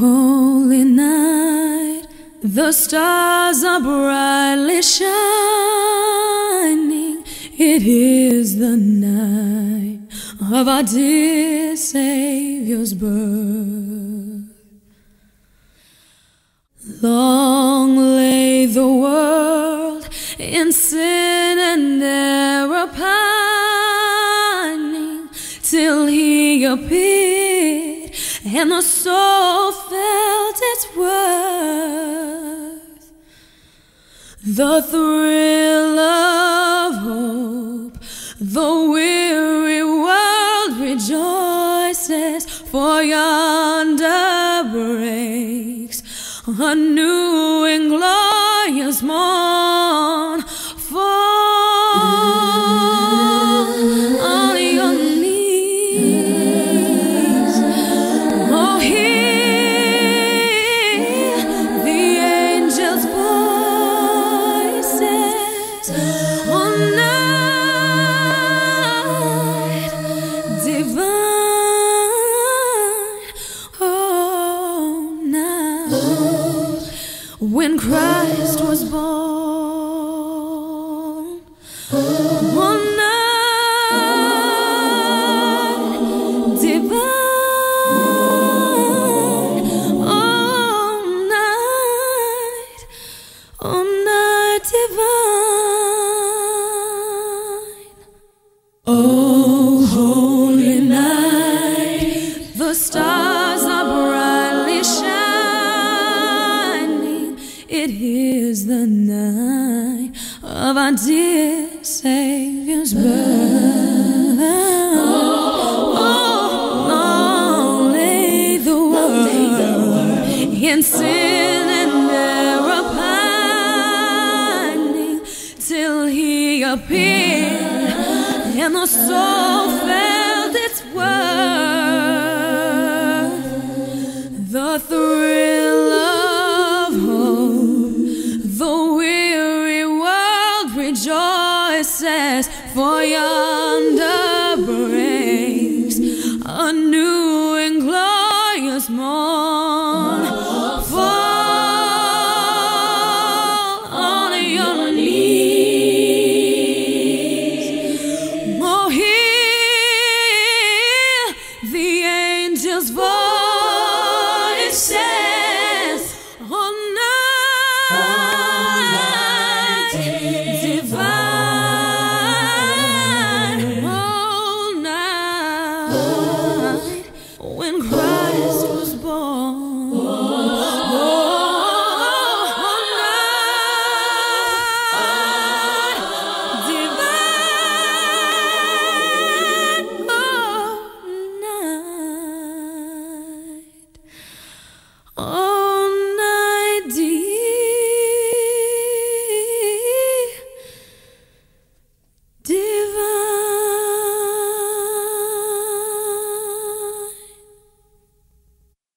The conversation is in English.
holy night, the stars are brightly shining. It is the night of our dear Savior's birth. Long lay the world in sin and error pining till he appeared and the soul felt its worth. The thrill of hope, the weary world rejoices, for yonder breaks a new and glorious morn. When Christ was born. One of our dear Savior's birth. Oh, long lay the world in sin and error pining till He appeared and the soul felt for yonder breaks a new and glorious morn. Fall on your knees. Oh, hear the angels' voices When Christ.